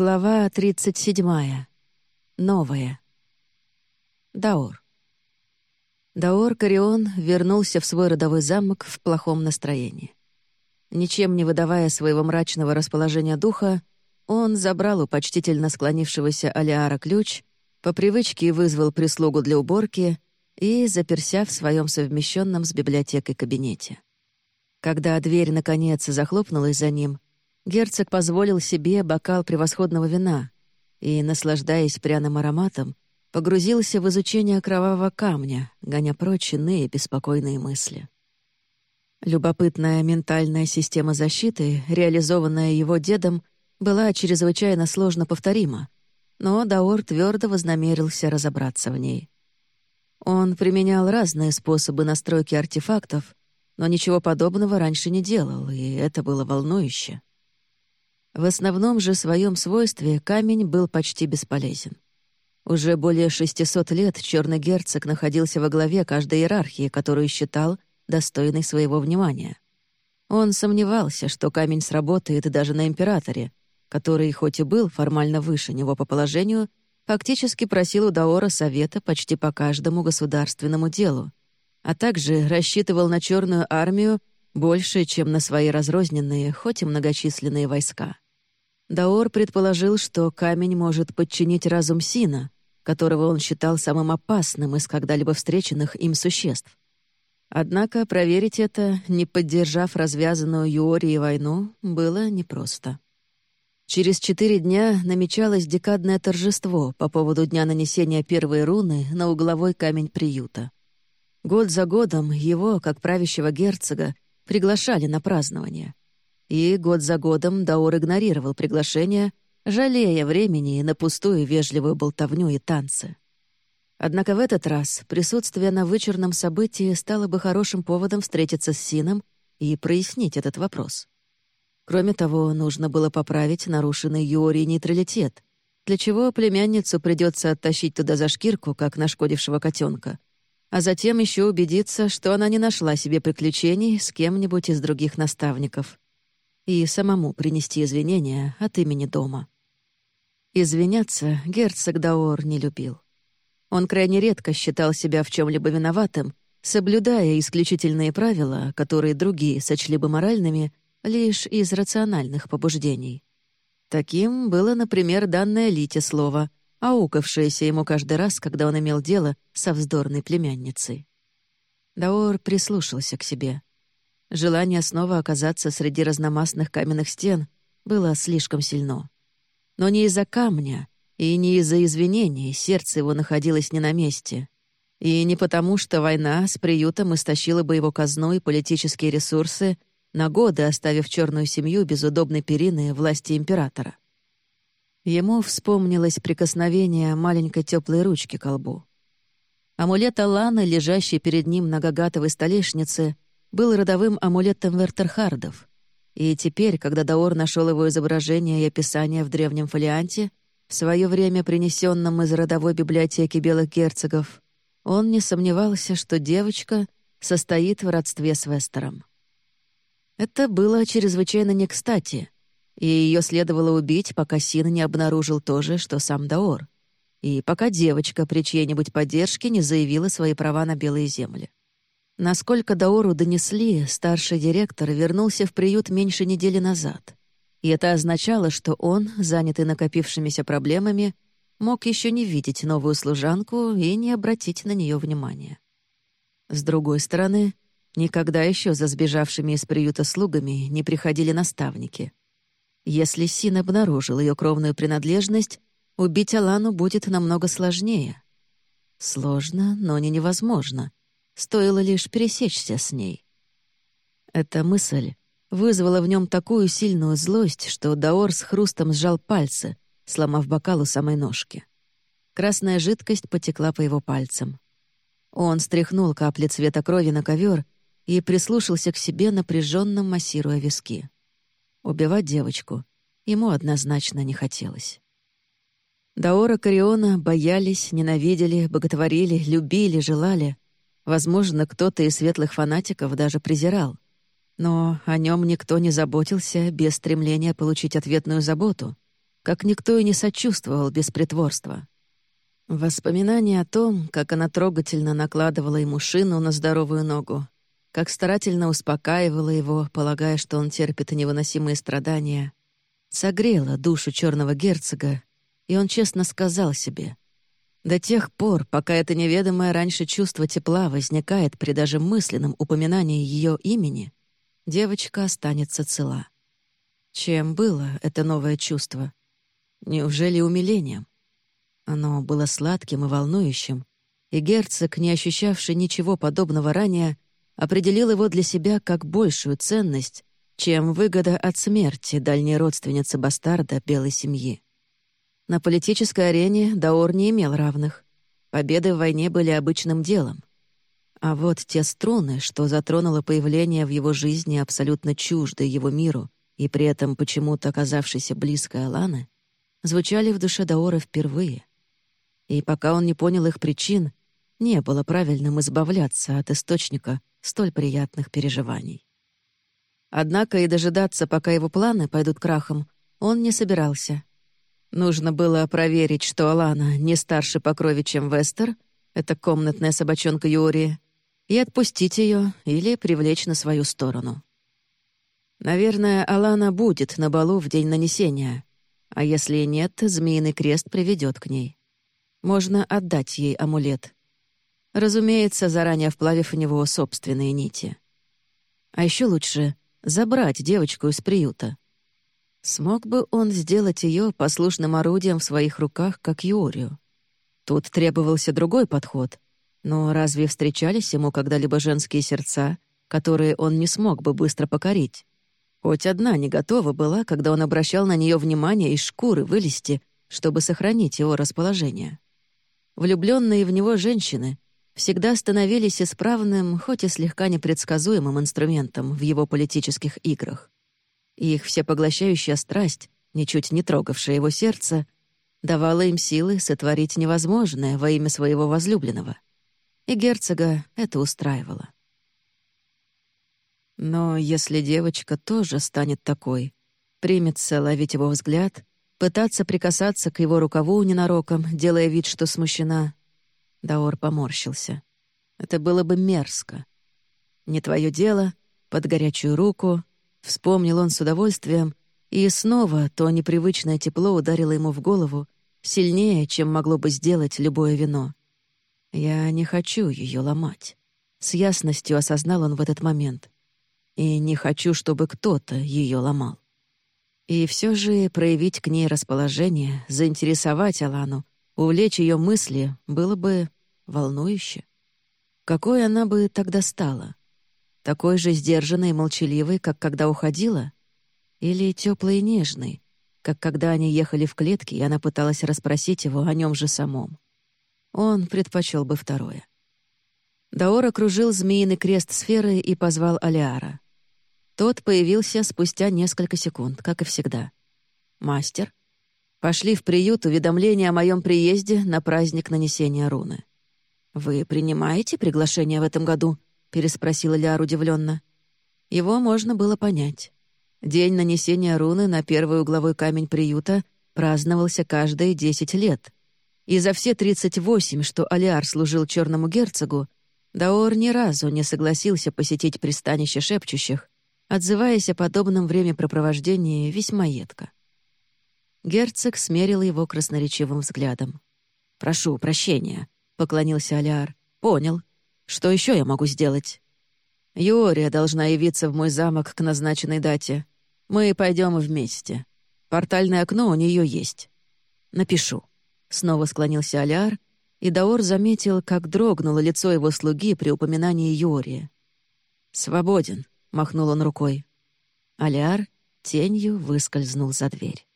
Глава 37. Новая. Даор. Даор Карион вернулся в свой родовой замок в плохом настроении. Ничем не выдавая своего мрачного расположения духа, он забрал у почтительно склонившегося Алиара ключ, по привычке вызвал прислугу для уборки и заперся в своем совмещенном с библиотекой кабинете. Когда дверь, наконец, захлопнулась за ним — герцог позволил себе бокал превосходного вина и, наслаждаясь пряным ароматом, погрузился в изучение кровавого камня, гоня прочь иные беспокойные мысли. Любопытная ментальная система защиты, реализованная его дедом, была чрезвычайно сложно повторима, но Даор твердо вознамерился разобраться в ней. Он применял разные способы настройки артефактов, но ничего подобного раньше не делал, и это было волнующе. В основном же своем свойстве камень был почти бесполезен. Уже более 600 лет черный герцог находился во главе каждой иерархии, которую считал достойной своего внимания. Он сомневался, что камень сработает даже на императоре, который, хоть и был формально выше него по положению, фактически просил у Даора совета почти по каждому государственному делу, а также рассчитывал на черную армию больше, чем на свои разрозненные, хоть и многочисленные войска. Даор предположил, что камень может подчинить разум Сина, которого он считал самым опасным из когда-либо встреченных им существ. Однако проверить это, не поддержав развязанную Юорией войну, было непросто. Через четыре дня намечалось декадное торжество по поводу дня нанесения первой руны на угловой камень приюта. Год за годом его, как правящего герцога, приглашали на празднование. И год за годом Даор игнорировал приглашение, жалея времени на пустую вежливую болтовню и танцы. Однако в этот раз присутствие на вычурном событии стало бы хорошим поводом встретиться с Сином и прояснить этот вопрос. Кроме того, нужно было поправить нарушенный Юори нейтралитет, для чего племянницу придется оттащить туда за шкирку, как нашкодившего котенка, а затем еще убедиться, что она не нашла себе приключений с кем-нибудь из других наставников и самому принести извинения от имени дома. Извиняться герцог Даор не любил. Он крайне редко считал себя в чем либо виноватым, соблюдая исключительные правила, которые другие сочли бы моральными, лишь из рациональных побуждений. Таким было, например, данное Лите слово, аукавшееся ему каждый раз, когда он имел дело со вздорной племянницей. Даор прислушался к себе. Желание снова оказаться среди разномастных каменных стен было слишком сильно. Но не из-за камня и не из-за извинений сердце его находилось не на месте. И не потому, что война с приютом истощила бы его казну и политические ресурсы, на годы оставив черную семью без удобной перины власти императора. Ему вспомнилось прикосновение маленькой теплой ручки к колбу. Амулет Аланы, лежащий перед ним на гагатовой столешнице, был родовым амулетом Вертерхардов. И теперь, когда Даор нашел его изображение и описание в древнем фолианте, в свое время принесенном из родовой библиотеки белых герцогов, он не сомневался, что девочка состоит в родстве с Вестером. Это было чрезвычайно не кстати, и ее следовало убить, пока Син не обнаружил то же, что сам Даор, и пока девочка при чьей-нибудь поддержке не заявила свои права на белые земли. Насколько Даору донесли, старший директор вернулся в приют меньше недели назад. И это означало, что он, занятый накопившимися проблемами, мог еще не видеть новую служанку и не обратить на нее внимания. С другой стороны, никогда еще за сбежавшими из приюта слугами не приходили наставники. Если Син обнаружил ее кровную принадлежность, убить Алану будет намного сложнее. Сложно, но не невозможно — Стоило лишь пересечься с ней. Эта мысль вызвала в нем такую сильную злость, что Даор с хрустом сжал пальцы, сломав бокал у самой ножки. Красная жидкость потекла по его пальцам. Он стряхнул капли цвета крови на ковер и прислушался к себе, напряженно массируя виски. Убивать девочку ему однозначно не хотелось. Даора Кариона боялись, ненавидели, боготворили, любили, желали, Возможно, кто-то из светлых фанатиков даже презирал. Но о нем никто не заботился без стремления получить ответную заботу. как никто и не сочувствовал без притворства. Воспоминания о том, как она трогательно накладывала ему шину на здоровую ногу, как старательно успокаивала его, полагая, что он терпит невыносимые страдания, согрела душу черного герцога, и он честно сказал себе, «До тех пор, пока это неведомое раньше чувство тепла возникает при даже мысленном упоминании ее имени, девочка останется цела». Чем было это новое чувство? Неужели умилением? Оно было сладким и волнующим, и герцог, не ощущавший ничего подобного ранее, определил его для себя как большую ценность, чем выгода от смерти дальней родственницы бастарда белой семьи. На политической арене Даор не имел равных. Победы в войне были обычным делом. А вот те струны, что затронуло появление в его жизни абсолютно чуждой его миру и при этом почему-то оказавшейся близкой Аланы, звучали в душе Даора впервые. И пока он не понял их причин, не было правильным избавляться от источника столь приятных переживаний. Однако и дожидаться, пока его планы пойдут крахом, он не собирался. Нужно было проверить, что Алана не старше по крови, чем Вестер, это комнатная собачонка Юрия, и отпустить ее или привлечь на свою сторону. Наверное, Алана будет на балу в день нанесения, а если нет, Змеиный крест приведет к ней. Можно отдать ей амулет. Разумеется, заранее вплавив в него собственные нити. А еще лучше забрать девочку из приюта. Смог бы он сделать ее послушным орудием в своих руках, как Юрию? Тут требовался другой подход. Но разве встречались ему когда-либо женские сердца, которые он не смог бы быстро покорить? Хоть одна не готова была, когда он обращал на нее внимание из шкуры вылезти, чтобы сохранить его расположение. Влюбленные в него женщины всегда становились исправным, хоть и слегка непредсказуемым инструментом в его политических играх. И их всепоглощающая страсть, ничуть не трогавшая его сердце, давала им силы сотворить невозможное во имя своего возлюбленного. И герцога это устраивало. Но если девочка тоже станет такой, примется ловить его взгляд, пытаться прикасаться к его рукаву ненароком, делая вид, что смущена. Даор поморщился. Это было бы мерзко. Не твое дело, под горячую руку, вспомнил он с удовольствием, и снова то непривычное тепло ударило ему в голову, сильнее, чем могло бы сделать любое вино. Я не хочу ее ломать. С ясностью осознал он в этот момент. И не хочу, чтобы кто-то ее ломал. И все же проявить к ней расположение, заинтересовать Алану, увлечь ее мысли было бы волнующе. Какой она бы тогда стала? Такой же сдержанной и молчаливой, как когда уходила? Или теплой и нежной, как когда они ехали в клетке, и она пыталась расспросить его о нем же самом? Он предпочел бы второе. Даор окружил змеиный крест сферы и позвал Алиара. Тот появился спустя несколько секунд, как и всегда. «Мастер?» «Пошли в приют уведомление о моем приезде на праздник нанесения руны». «Вы принимаете приглашение в этом году?» — переспросила Ляр удивленно. Его можно было понять. День нанесения руны на первый угловой камень приюта праздновался каждые десять лет. И за все тридцать восемь, что Алиар служил черному герцогу, Даор ни разу не согласился посетить пристанище шепчущих, отзываясь о подобном времяпрепровождении весьма едко. Герцог смерил его красноречивым взглядом. «Прошу прощения», — поклонился Алиар. «Понял. Что еще я могу сделать?» «Юрия должна явиться в мой замок к назначенной дате. Мы пойдем вместе. Портальное окно у нее есть. Напишу». Снова склонился Алиар, и Даор заметил, как дрогнуло лицо его слуги при упоминании Юрия. «Свободен», — махнул он рукой. Аляр тенью выскользнул за дверь.